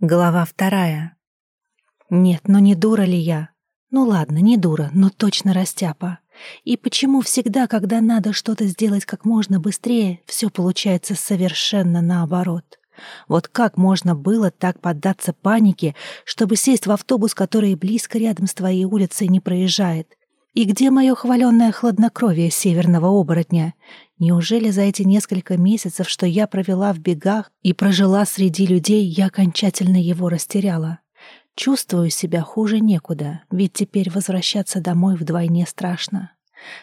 Глава вторая. Нет, ну не дура ли я? Ну ладно, не дура, но точно растяпа. И почему всегда, когда надо что-то сделать как можно быстрее, все получается совершенно наоборот? Вот как можно было так поддаться панике, чтобы сесть в автобус, который близко рядом с твоей улицей не проезжает, и где мое хваленное хладнокровие северного оборотня? Неужели за эти несколько месяцев, что я провела в бегах и прожила среди людей, я окончательно его растеряла? Чувствую себя хуже некуда, ведь теперь возвращаться домой вдвойне страшно.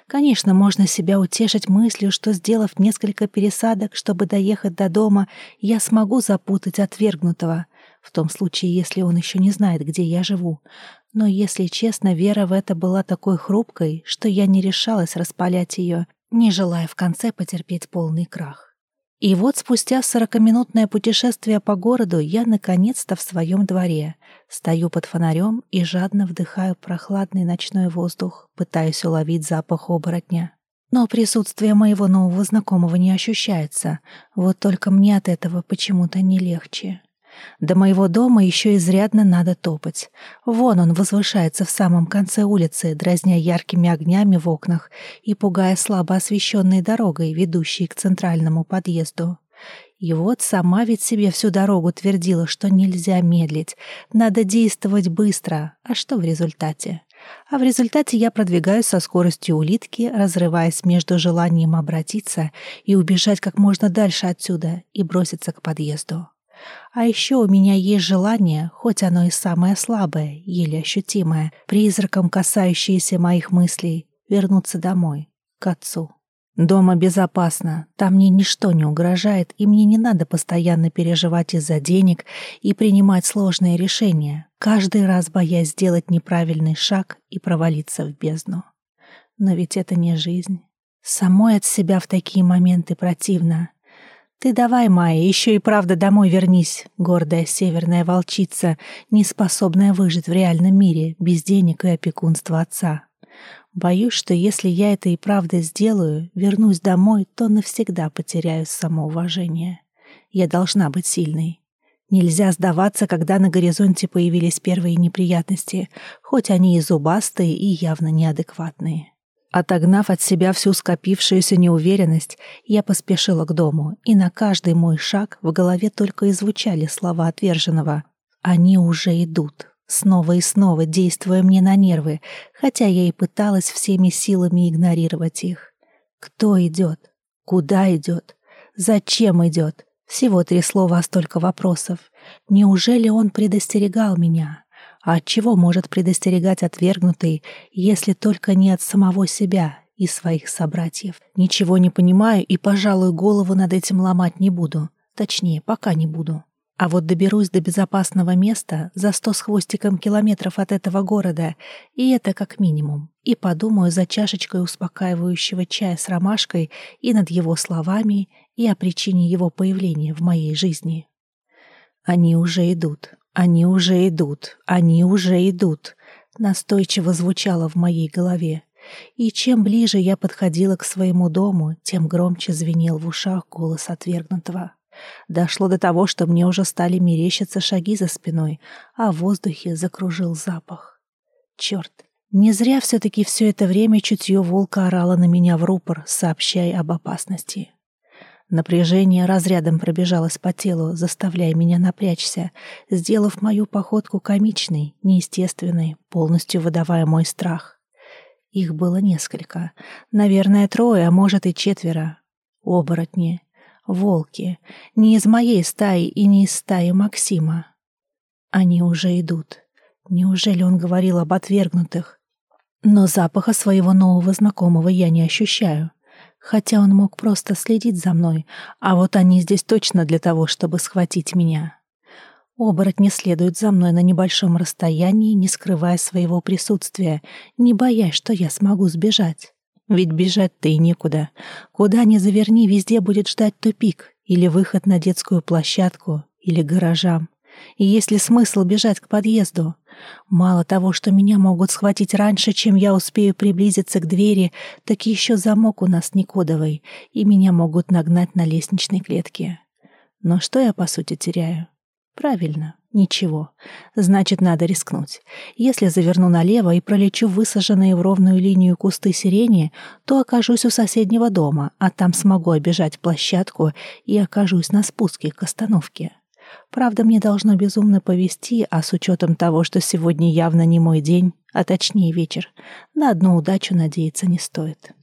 Конечно, можно себя утешить мыслью, что, сделав несколько пересадок, чтобы доехать до дома, я смогу запутать отвергнутого, в том случае, если он еще не знает, где я живу. Но, если честно, вера в это была такой хрупкой, что я не решалась распалять ее, не желая в конце потерпеть полный крах. И вот спустя сорокаминутное путешествие по городу я наконец-то в своем дворе. Стою под фонарем и жадно вдыхаю прохладный ночной воздух, пытаясь уловить запах оборотня. Но присутствие моего нового знакомого не ощущается, вот только мне от этого почему-то не легче. До моего дома еще изрядно надо топать. Вон он возвышается в самом конце улицы, дразня яркими огнями в окнах и пугая слабо освещенной дорогой, ведущей к центральному подъезду. И вот сама ведь себе всю дорогу твердила, что нельзя медлить, надо действовать быстро. А что в результате? А в результате я продвигаюсь со скоростью улитки, разрываясь между желанием обратиться и убежать как можно дальше отсюда и броситься к подъезду. А еще у меня есть желание, хоть оно и самое слабое, еле ощутимое, призраком касающееся моих мыслей, вернуться домой, к отцу. Дома безопасно, там мне ничто не угрожает, и мне не надо постоянно переживать из-за денег и принимать сложные решения, каждый раз боясь сделать неправильный шаг и провалиться в бездну. Но ведь это не жизнь. Самой от себя в такие моменты противно. «Ты давай, Майя, еще и правда домой вернись, гордая северная волчица, не способная выжить в реальном мире без денег и опекунства отца. Боюсь, что если я это и правда сделаю, вернусь домой, то навсегда потеряю самоуважение. Я должна быть сильной. Нельзя сдаваться, когда на горизонте появились первые неприятности, хоть они и зубастые, и явно неадекватные. Отогнав от себя всю скопившуюся неуверенность, я поспешила к дому, и на каждый мой шаг в голове только и звучали слова отверженного. «Они уже идут», снова и снова действуя мне на нервы, хотя я и пыталась всеми силами игнорировать их. Кто идет? Куда идет? Зачем идет? Всего три слова, а столько вопросов. Неужели он предостерегал меня? А от чего может предостерегать отвергнутый, если только не от самого себя и своих собратьев? Ничего не понимаю и, пожалуй, голову над этим ломать не буду. Точнее, пока не буду. А вот доберусь до безопасного места за сто с хвостиком километров от этого города, и это как минимум. И подумаю за чашечкой успокаивающего чая с ромашкой и над его словами, и о причине его появления в моей жизни. Они уже идут. «Они уже идут, они уже идут», — настойчиво звучало в моей голове. И чем ближе я подходила к своему дому, тем громче звенел в ушах голос отвергнутого. Дошло до того, что мне уже стали мерещиться шаги за спиной, а в воздухе закружил запах. Черт, не зря все-таки все это время чутье волка орало на меня в рупор, сообщая об опасности. Напряжение разрядом пробежалось по телу, заставляя меня напрячься, сделав мою походку комичной, неестественной, полностью выдавая мой страх. Их было несколько. Наверное, трое, а может и четверо. Оборотни. Волки. Не из моей стаи и не из стаи Максима. Они уже идут. Неужели он говорил об отвергнутых? Но запаха своего нового знакомого я не ощущаю хотя он мог просто следить за мной, а вот они здесь точно для того, чтобы схватить меня. Оборотни следуют за мной на небольшом расстоянии, не скрывая своего присутствия, не боясь, что я смогу сбежать. Ведь бежать-то и некуда. Куда ни заверни, везде будет ждать тупик или выход на детскую площадку или гаражам. И есть ли смысл бежать к подъезду? Мало того, что меня могут схватить раньше, чем я успею приблизиться к двери, так еще замок у нас не кодовый, и меня могут нагнать на лестничной клетке. Но что я, по сути, теряю? Правильно, Ничего. Значит, надо рискнуть. Если заверну налево и пролечу высаженные в ровную линию кусты сирени, то окажусь у соседнего дома, а там смогу обижать площадку и окажусь на спуске к остановке. Правда, мне должно безумно повезти, а с учетом того, что сегодня явно не мой день, а точнее вечер, на одну удачу надеяться не стоит.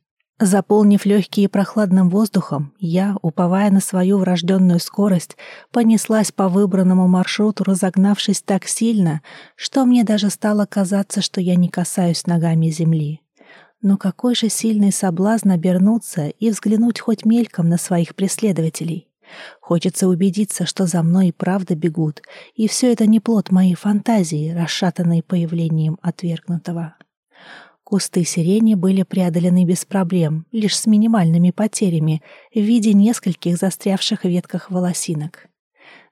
Заполнив легкие прохладным воздухом, я, уповая на свою врожденную скорость, понеслась по выбранному маршруту, разогнавшись так сильно, что мне даже стало казаться, что я не касаюсь ногами земли. Но какой же сильный соблазн обернуться и взглянуть хоть мельком на своих преследователей. Хочется убедиться, что за мной и правда бегут, и все это не плод моей фантазии, расшатанной появлением отвергнутого. Кусты сирени были преодолены без проблем, лишь с минимальными потерями в виде нескольких застрявших в ветках волосинок.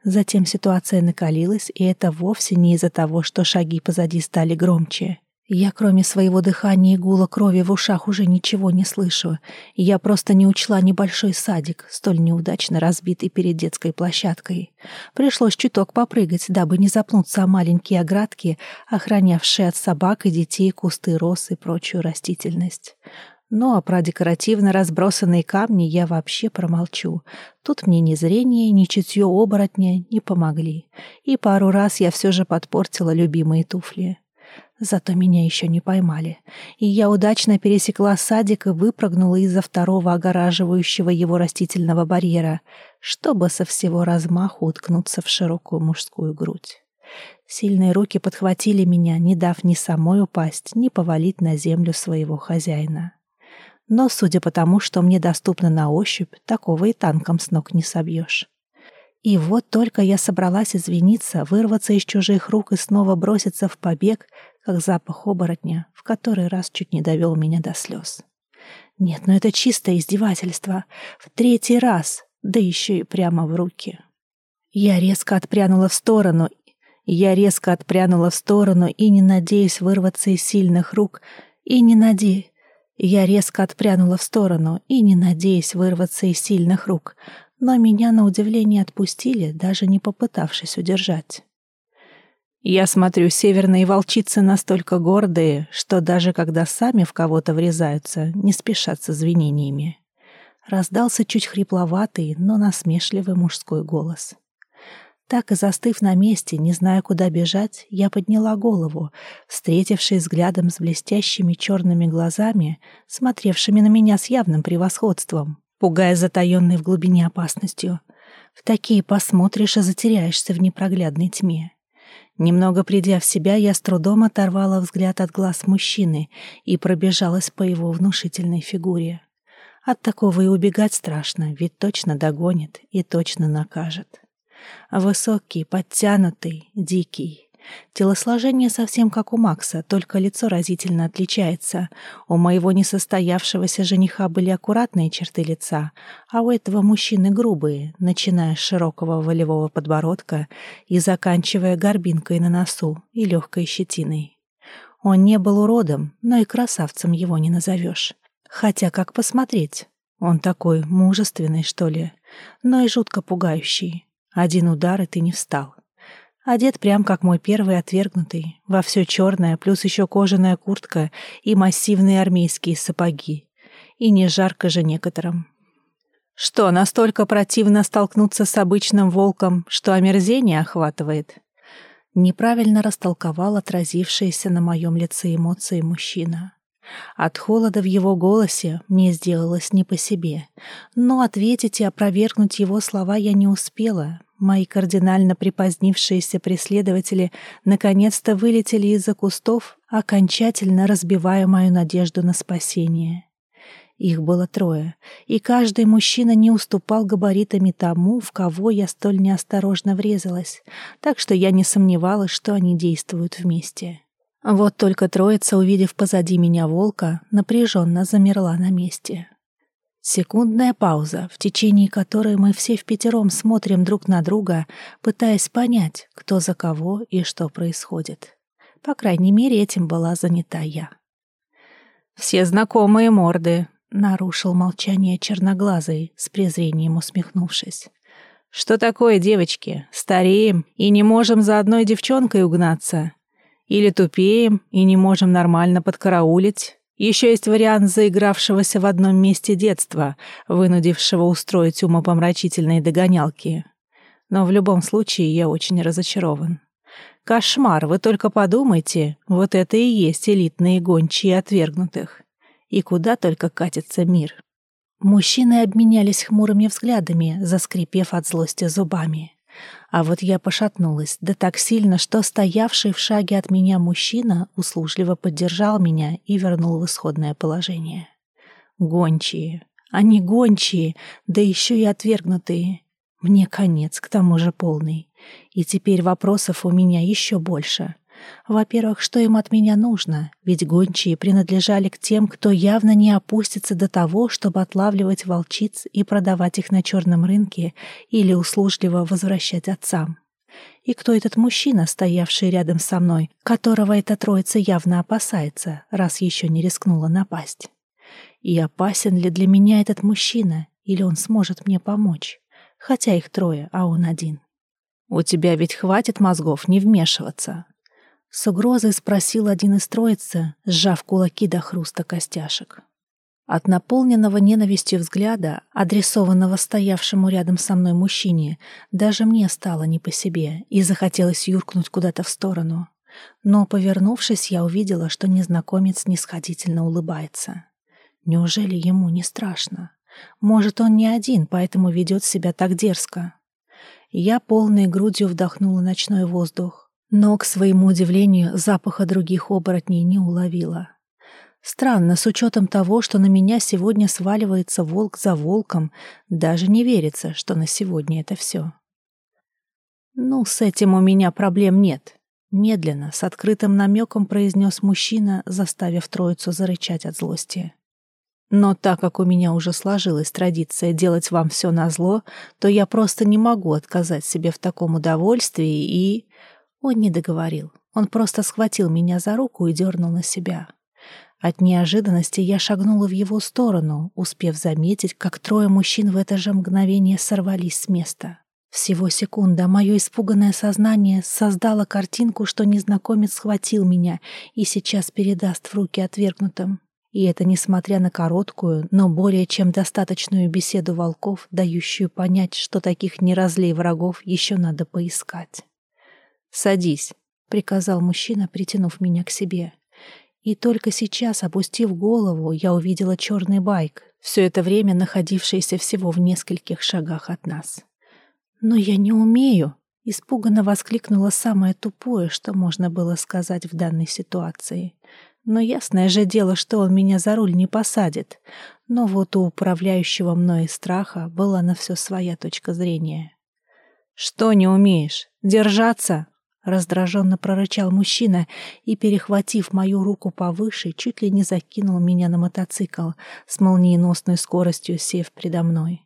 Затем ситуация накалилась, и это вовсе не из-за того, что шаги позади стали громче. Я, кроме своего дыхания и гула крови в ушах, уже ничего не слышу. Я просто не учла небольшой садик, столь неудачно разбитый перед детской площадкой. Пришлось чуток попрыгать, дабы не запнуться о маленькие оградки, охранявшие от собак и детей кусты роз и прочую растительность. Ну а про декоративно разбросанные камни я вообще промолчу. Тут мне ни зрение, ни чутье оборотня не помогли. И пару раз я все же подпортила любимые туфли. Зато меня еще не поймали, и я удачно пересекла садик и выпрыгнула из-за второго огораживающего его растительного барьера, чтобы со всего размаху уткнуться в широкую мужскую грудь. Сильные руки подхватили меня, не дав ни самой упасть, ни повалить на землю своего хозяина. Но, судя по тому, что мне доступно на ощупь, такого и танком с ног не собьешь. И вот только я собралась извиниться, вырваться из чужих рук и снова броситься в побег, как запах оборотня, в который раз чуть не довел меня до слез. Нет, ну это чистое издевательство. В третий раз, да еще и прямо в руки. Я резко отпрянула в сторону, я резко отпрянула в сторону и, не надеясь вырваться из сильных рук, и не наде... Я резко отпрянула в сторону и, не надеясь вырваться из сильных рук, но меня на удивление отпустили, даже не попытавшись удержать. Я смотрю, северные волчицы настолько гордые, что даже когда сами в кого-то врезаются, не спешат с извинениями. Раздался чуть хрипловатый, но насмешливый мужской голос. Так и застыв на месте, не зная, куда бежать, я подняла голову, встретившись взглядом с блестящими черными глазами, смотревшими на меня с явным превосходством, пугая затаенной в глубине опасностью. В такие посмотришь и затеряешься в непроглядной тьме. Немного придя в себя, я с трудом оторвала взгляд от глаз мужчины и пробежалась по его внушительной фигуре. От такого и убегать страшно, ведь точно догонит и точно накажет. Высокий, подтянутый, дикий. Телосложение совсем как у Макса, только лицо разительно отличается. У моего несостоявшегося жениха были аккуратные черты лица, а у этого мужчины грубые, начиная с широкого волевого подбородка и заканчивая горбинкой на носу и легкой щетиной. Он не был уродом, но и красавцем его не назовешь. Хотя как посмотреть? Он такой мужественный, что ли, но и жутко пугающий. Один удар, и ты не встал. Одет прям как мой первый отвергнутый, во все черное, плюс еще кожаная куртка и массивные армейские сапоги. И не жарко же некоторым. Что, настолько противно столкнуться с обычным волком, что омерзение охватывает? Неправильно растолковал отразившиеся на моем лице эмоции мужчина. От холода в его голосе мне сделалось не по себе, но ответить и опровергнуть его слова я не успела, Мои кардинально припозднившиеся преследователи наконец-то вылетели из-за кустов, окончательно разбивая мою надежду на спасение. Их было трое, и каждый мужчина не уступал габаритами тому, в кого я столь неосторожно врезалась, так что я не сомневалась, что они действуют вместе. Вот только троица, увидев позади меня волка, напряженно замерла на месте. Секундная пауза, в течение которой мы все в пятером смотрим друг на друга, пытаясь понять, кто за кого и что происходит. По крайней мере, этим была занята я. «Все знакомые морды», — нарушил молчание черноглазый, с презрением усмехнувшись. Что такое, девочки? Стареем и не можем за одной девчонкой угнаться? Или тупеем и не можем нормально подкараулить? Еще есть вариант заигравшегося в одном месте детства, вынудившего устроить умопомрачительные догонялки. Но в любом случае я очень разочарован. Кошмар, вы только подумайте, вот это и есть элитные гончие отвергнутых. И куда только катится мир. Мужчины обменялись хмурыми взглядами, заскрипев от злости зубами. А вот я пошатнулась, да так сильно, что стоявший в шаге от меня мужчина услужливо поддержал меня и вернул в исходное положение. Гончие. Они гончие, да еще и отвергнутые. Мне конец, к тому же полный. И теперь вопросов у меня еще больше. Во-первых, что им от меня нужно? Ведь гончие принадлежали к тем, кто явно не опустится до того, чтобы отлавливать волчиц и продавать их на черном рынке или услужливо возвращать отцам. И кто этот мужчина, стоявший рядом со мной, которого эта троица явно опасается, раз еще не рискнула напасть? И опасен ли для меня этот мужчина, или он сможет мне помочь? Хотя их трое, а он один. «У тебя ведь хватит мозгов не вмешиваться», с угрозой спросил один из троицы, сжав кулаки до хруста костяшек. От наполненного ненавистью взгляда, адресованного стоявшему рядом со мной мужчине, даже мне стало не по себе и захотелось юркнуть куда-то в сторону. Но, повернувшись, я увидела, что незнакомец нисходительно улыбается. Неужели ему не страшно? Может, он не один, поэтому ведет себя так дерзко. Я полной грудью вдохнула ночной воздух, но, к своему удивлению, запаха других оборотней не уловила. Странно, с учетом того, что на меня сегодня сваливается волк за волком, даже не верится, что на сегодня это все. «Ну, с этим у меня проблем нет», — медленно, с открытым намеком произнес мужчина, заставив троицу зарычать от злости. «Но так как у меня уже сложилась традиция делать вам все назло, то я просто не могу отказать себе в таком удовольствии и...» Он не договорил. Он просто схватил меня за руку и дернул на себя. От неожиданности я шагнула в его сторону, успев заметить, как трое мужчин в это же мгновение сорвались с места. Всего секунда мое испуганное сознание создало картинку, что незнакомец схватил меня и сейчас передаст в руки отвергнутым. И это несмотря на короткую, но более чем достаточную беседу волков, дающую понять, что таких неразлей врагов еще надо поискать. «Садись», — приказал мужчина, притянув меня к себе. И только сейчас, опустив голову, я увидела черный байк, все это время находившийся всего в нескольких шагах от нас. «Но я не умею», — испуганно воскликнула самое тупое, что можно было сказать в данной ситуации. Но ясное же дело, что он меня за руль не посадит. Но вот у управляющего мной страха была на все своя точка зрения. «Что не умеешь? Держаться?» Раздраженно прорычал мужчина и, перехватив мою руку повыше, чуть ли не закинул меня на мотоцикл, с молниеносной скоростью сев предо мной.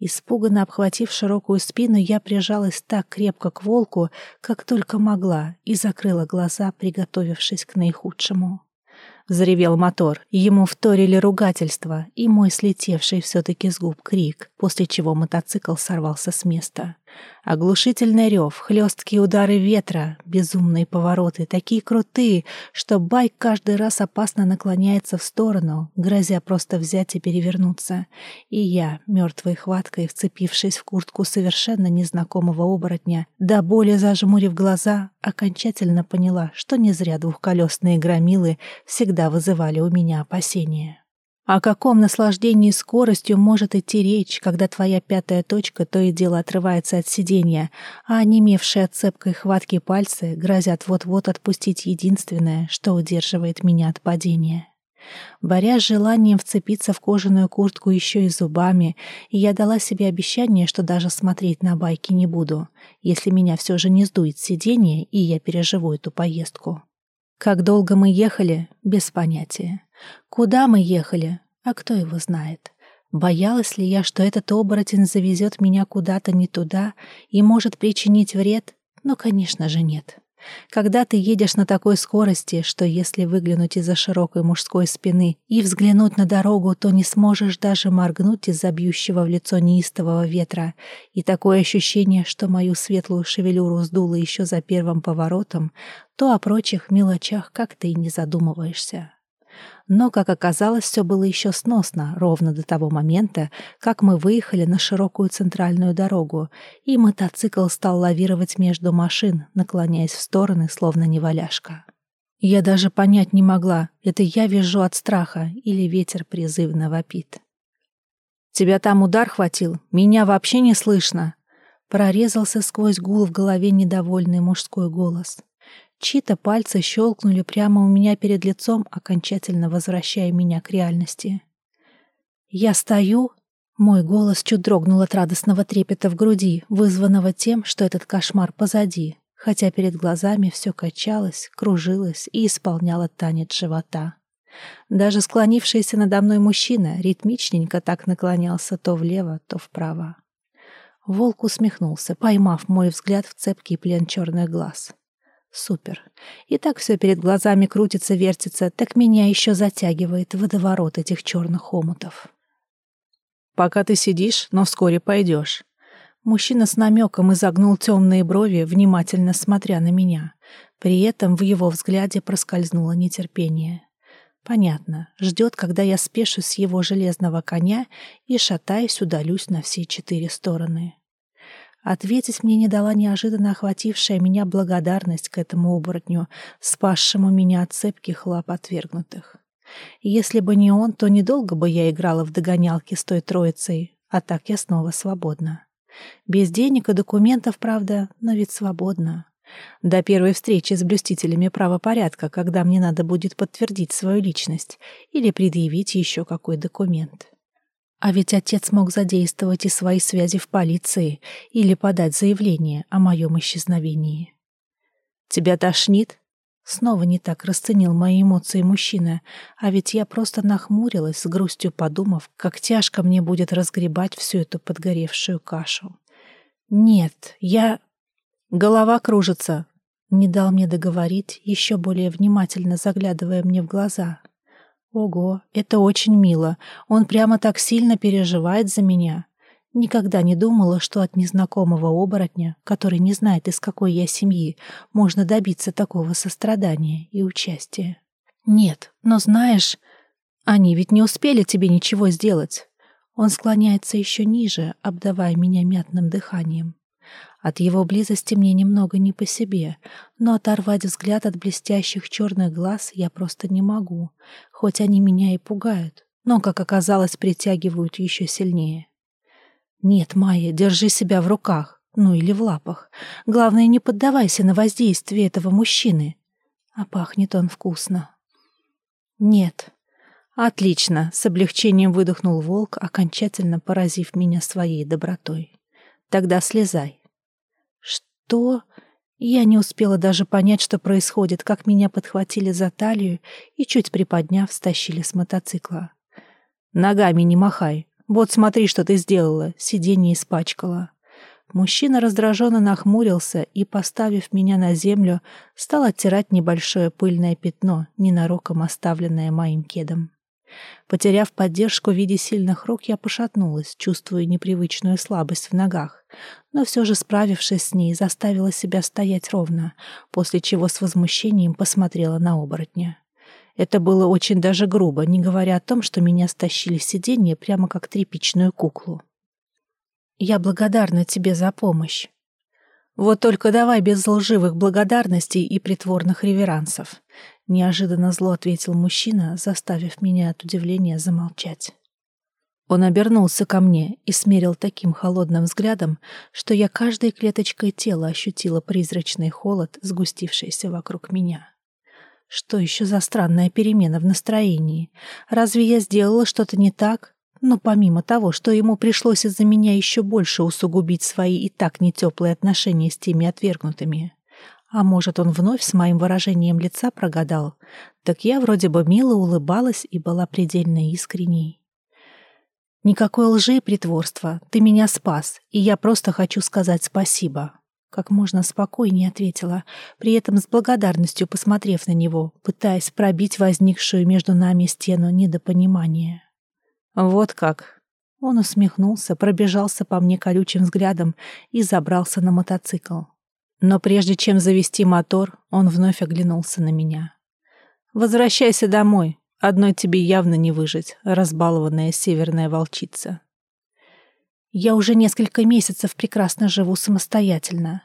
Испуганно обхватив широкую спину, я прижалась так крепко к волку, как только могла, и закрыла глаза, приготовившись к наихудшему. Взревел мотор, ему вторили ругательства и мой слетевший все-таки с губ крик, после чего мотоцикл сорвался с места. Оглушительный рев, хлесткие удары ветра, безумные повороты, такие крутые, что байк каждый раз опасно наклоняется в сторону, грозя просто взять и перевернуться. И я, мертвой хваткой, вцепившись в куртку совершенно незнакомого оборотня, до боли зажмурив глаза, окончательно поняла, что не зря двухколесные громилы всегда вызывали у меня опасения. О каком наслаждении скоростью может идти речь, когда твоя пятая точка то и дело отрывается от сиденья, а онемевшие от цепкой хватки пальцы грозят вот-вот отпустить единственное, что удерживает меня от падения. Борясь с желанием вцепиться в кожаную куртку еще и зубами, я дала себе обещание, что даже смотреть на байки не буду, если меня все же не сдует сиденье, и я переживу эту поездку. Как долго мы ехали, без понятия. Куда мы ехали? А кто его знает? Боялась ли я, что этот оборотень завезет меня куда-то не туда и может причинить вред? Ну, конечно же, нет. Когда ты едешь на такой скорости, что если выглянуть из-за широкой мужской спины и взглянуть на дорогу, то не сможешь даже моргнуть из-за бьющего в лицо неистового ветра, и такое ощущение, что мою светлую шевелюру сдуло еще за первым поворотом, то о прочих мелочах как-то и не задумываешься. Но, как оказалось, все было еще сносно, ровно до того момента, как мы выехали на широкую центральную дорогу, и мотоцикл стал лавировать между машин, наклоняясь в стороны, словно неваляшка. Я даже понять не могла, это я вижу от страха или ветер призывно вопит. «Тебя там удар хватил? Меня вообще не слышно!» Прорезался сквозь гул в голове недовольный мужской голос. Чьи-то пальцы щелкнули прямо у меня перед лицом, окончательно возвращая меня к реальности. Я стою, мой голос чуть дрогнул от радостного трепета в груди, вызванного тем, что этот кошмар позади, хотя перед глазами все качалось, кружилось и исполняло танец живота. Даже склонившийся надо мной мужчина ритмичненько так наклонялся то влево, то вправо. Волк усмехнулся, поймав мой взгляд в цепкий плен черных глаз. Супер. И так все перед глазами крутится, вертится, так меня еще затягивает водоворот этих черных омутов. Пока ты сидишь, но вскоре пойдешь. Мужчина с намеком изогнул темные брови, внимательно смотря на меня. При этом в его взгляде проскользнуло нетерпение. Понятно, ждет, когда я спешу с его железного коня и, шатаясь, удалюсь на все четыре стороны. Ответить мне не дала неожиданно охватившая меня благодарность к этому оборотню, спасшему меня от цепких лап отвергнутых. Если бы не он, то недолго бы я играла в догонялки с той троицей, а так я снова свободна. Без денег и документов, правда, но ведь свободна. До первой встречи с блюстителями правопорядка, когда мне надо будет подтвердить свою личность или предъявить еще какой документ. А ведь отец мог задействовать и свои связи в полиции или подать заявление о моем исчезновении. «Тебя тошнит?» Снова не так расценил мои эмоции мужчина, а ведь я просто нахмурилась, с грустью подумав, как тяжко мне будет разгребать всю эту подгоревшую кашу. «Нет, я...» «Голова кружится», — не дал мне договорить, еще более внимательно заглядывая мне в глаза. Ого, это очень мило. Он прямо так сильно переживает за меня. Никогда не думала, что от незнакомого оборотня, который не знает, из какой я семьи, можно добиться такого сострадания и участия. Нет, но знаешь, они ведь не успели тебе ничего сделать. Он склоняется еще ниже, обдавая меня мятным дыханием. От его близости мне немного не по себе, но оторвать взгляд от блестящих черных глаз я просто не могу, хоть они меня и пугают, но, как оказалось, притягивают еще сильнее. Нет, Майя, держи себя в руках, ну или в лапах. Главное, не поддавайся на воздействие этого мужчины. А пахнет он вкусно. Нет. Отлично, с облегчением выдохнул волк, окончательно поразив меня своей добротой. Тогда слезай. Что? Я не успела даже понять, что происходит, как меня подхватили за талию и, чуть приподняв, стащили с мотоцикла. «Ногами не махай. Вот смотри, что ты сделала. Сиденье испачкала». Мужчина раздраженно нахмурился и, поставив меня на землю, стал оттирать небольшое пыльное пятно, ненароком оставленное моим кедом. Потеряв поддержку в виде сильных рук, я пошатнулась, чувствуя непривычную слабость в ногах, но все же, справившись с ней, заставила себя стоять ровно, после чего с возмущением посмотрела на оборотня. Это было очень даже грубо, не говоря о том, что меня стащили с сиденья прямо как тряпичную куклу. «Я благодарна тебе за помощь», вот только давай без лживых благодарностей и притворных реверансов. Неожиданно зло ответил мужчина, заставив меня от удивления замолчать. Он обернулся ко мне и смерил таким холодным взглядом, что я каждой клеточкой тела ощутила призрачный холод, сгустившийся вокруг меня. Что еще за странная перемена в настроении? Разве я сделала что-то не так? Но помимо того, что ему пришлось из-за меня еще больше усугубить свои и так нетеплые отношения с теми отвергнутыми. А может, он вновь с моим выражением лица прогадал? Так я вроде бы мило улыбалась и была предельно искренней. Никакой лжи и притворства. Ты меня спас, и я просто хочу сказать спасибо. как можно спокойнее ответила, при этом с благодарностью посмотрев на него, пытаясь пробить возникшую между нами стену недопонимания. «Вот как!» Он усмехнулся, пробежался по мне колючим взглядом и забрался на мотоцикл. Но прежде чем завести мотор, он вновь оглянулся на меня. «Возвращайся домой. Одной тебе явно не выжить, разбалованная северная волчица». Я уже несколько месяцев прекрасно живу самостоятельно.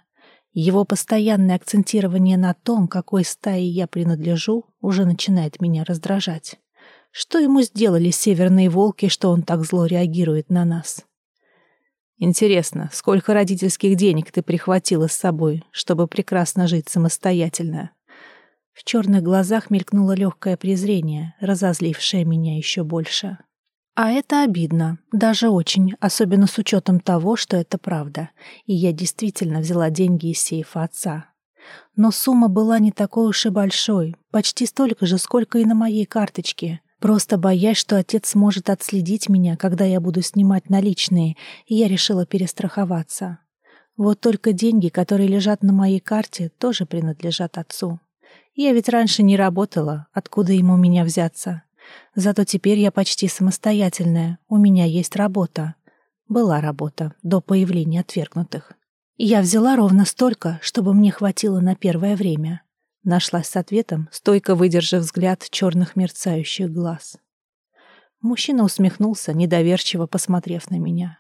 Его постоянное акцентирование на том, какой стае я принадлежу, уже начинает меня раздражать. Что ему сделали северные волки, что он так зло реагирует на нас? Интересно, сколько родительских денег ты прихватила с собой, чтобы прекрасно жить самостоятельно? В черных глазах мелькнуло легкое презрение, разозлившее меня еще больше. А это обидно, даже очень, особенно с учетом того, что это правда, и я действительно взяла деньги из сейфа отца. Но сумма была не такой уж и большой, почти столько же, сколько и на моей карточке. Просто боясь, что отец сможет отследить меня, когда я буду снимать наличные, и я решила перестраховаться. Вот только деньги, которые лежат на моей карте, тоже принадлежат отцу. Я ведь раньше не работала, откуда ему меня взяться? Зато теперь я почти самостоятельная, у меня есть работа. Была работа до появления отвергнутых. я взяла ровно столько, чтобы мне хватило на первое время. Нашлась с ответом, стойко выдержав взгляд черных мерцающих глаз. Мужчина усмехнулся, недоверчиво посмотрев на меня.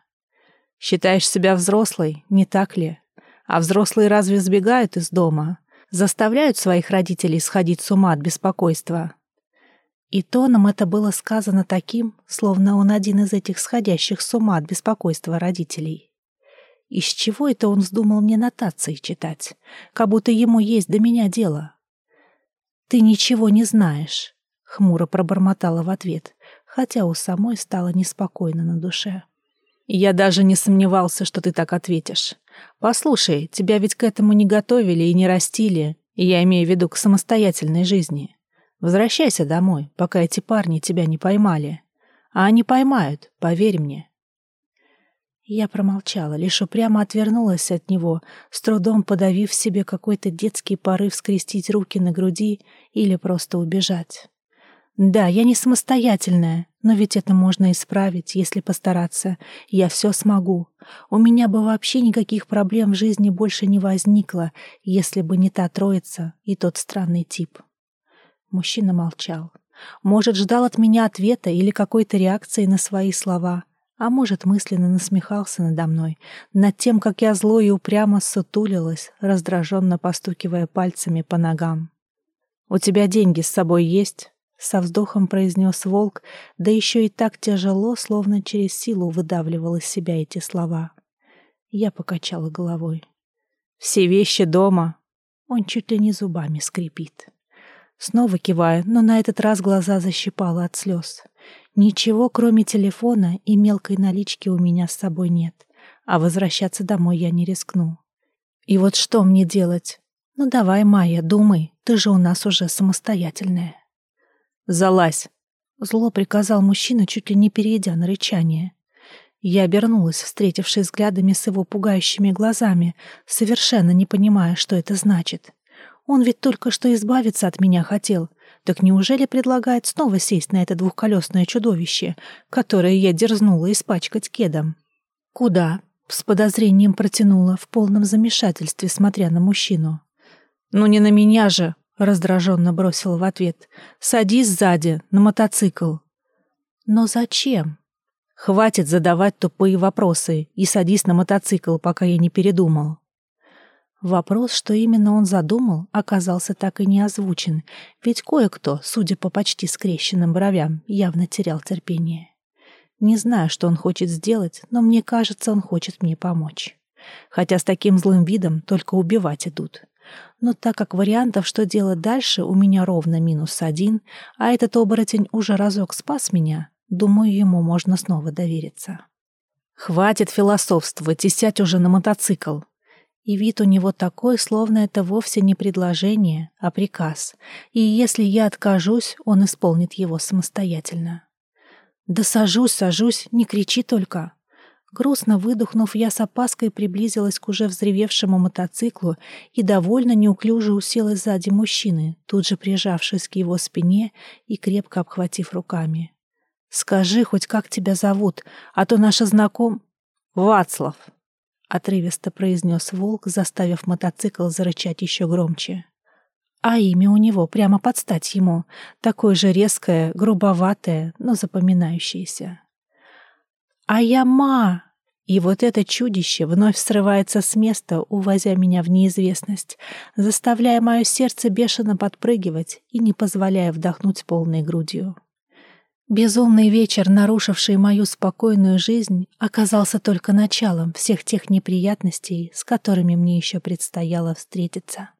«Считаешь себя взрослой, не так ли? А взрослые разве сбегают из дома? Заставляют своих родителей сходить с ума от беспокойства? И тоном это было сказано таким, словно он один из этих сходящих с ума от беспокойства родителей. Из чего это он вздумал мне нотации читать? Как будто ему есть до меня дело. «Ты ничего не знаешь», — хмуро пробормотала в ответ, хотя у самой стало неспокойно на душе. «Я даже не сомневался, что ты так ответишь. Послушай, тебя ведь к этому не готовили и не растили, и я имею в виду к самостоятельной жизни. Возвращайся домой, пока эти парни тебя не поймали. А они поймают, поверь мне. Я промолчала, лишь упрямо отвернулась от него, с трудом подавив себе какой-то детский порыв скрестить руки на груди или просто убежать. Да, я не самостоятельная, но ведь это можно исправить, если постараться. Я все смогу. У меня бы вообще никаких проблем в жизни больше не возникло, если бы не та троица и тот странный тип. Мужчина молчал. Может, ждал от меня ответа или какой-то реакции на свои слова, а может, мысленно насмехался надо мной, над тем, как я зло и упрямо сутулилась, раздраженно постукивая пальцами по ногам. «У тебя деньги с собой есть?» — со вздохом произнес волк, да еще и так тяжело, словно через силу выдавливал из себя эти слова. Я покачала головой. «Все вещи дома». Он чуть ли не зубами скрипит. Снова киваю, но на этот раз глаза защипало от слез. Ничего, кроме телефона и мелкой налички у меня с собой нет, а возвращаться домой я не рискну. И вот что мне делать? Ну давай, Майя, думай, ты же у нас уже самостоятельная. Залазь! Зло приказал мужчина, чуть ли не перейдя на рычание. Я обернулась, встретившись взглядами с его пугающими глазами, совершенно не понимая, что это значит. Он ведь только что избавиться от меня хотел. Так неужели предлагает снова сесть на это двухколесное чудовище, которое я дерзнула испачкать кедом? Куда? С подозрением протянула, в полном замешательстве, смотря на мужчину. «Ну не на меня же!» — раздраженно бросила в ответ. «Садись сзади, на мотоцикл». «Но зачем?» «Хватит задавать тупые вопросы и садись на мотоцикл, пока я не передумал». Вопрос, что именно он задумал, оказался так и не озвучен, ведь кое-кто, судя по почти скрещенным бровям, явно терял терпение. Не знаю, что он хочет сделать, но мне кажется, он хочет мне помочь. Хотя с таким злым видом только убивать идут. Но так как вариантов, что делать дальше, у меня ровно минус один, а этот оборотень уже разок спас меня, думаю, ему можно снова довериться. «Хватит философствовать и сядь уже на мотоцикл», и вид у него такой, словно это вовсе не предложение, а приказ. И если я откажусь, он исполнит его самостоятельно. «Да сажусь, сажусь, не кричи только!» Грустно выдохнув, я с опаской приблизилась к уже взревевшему мотоциклу и довольно неуклюже уселась сзади мужчины, тут же прижавшись к его спине и крепко обхватив руками. «Скажи хоть, как тебя зовут, а то наша знаком...» «Вацлав», — отрывисто произнес волк, заставив мотоцикл зарычать еще громче. А имя у него прямо под стать ему, такое же резкое, грубоватое, но запоминающееся. «А я ма!» И вот это чудище вновь срывается с места, увозя меня в неизвестность, заставляя мое сердце бешено подпрыгивать и не позволяя вдохнуть полной грудью. Безумный вечер, нарушивший мою спокойную жизнь, оказался только началом всех тех неприятностей, с которыми мне еще предстояло встретиться.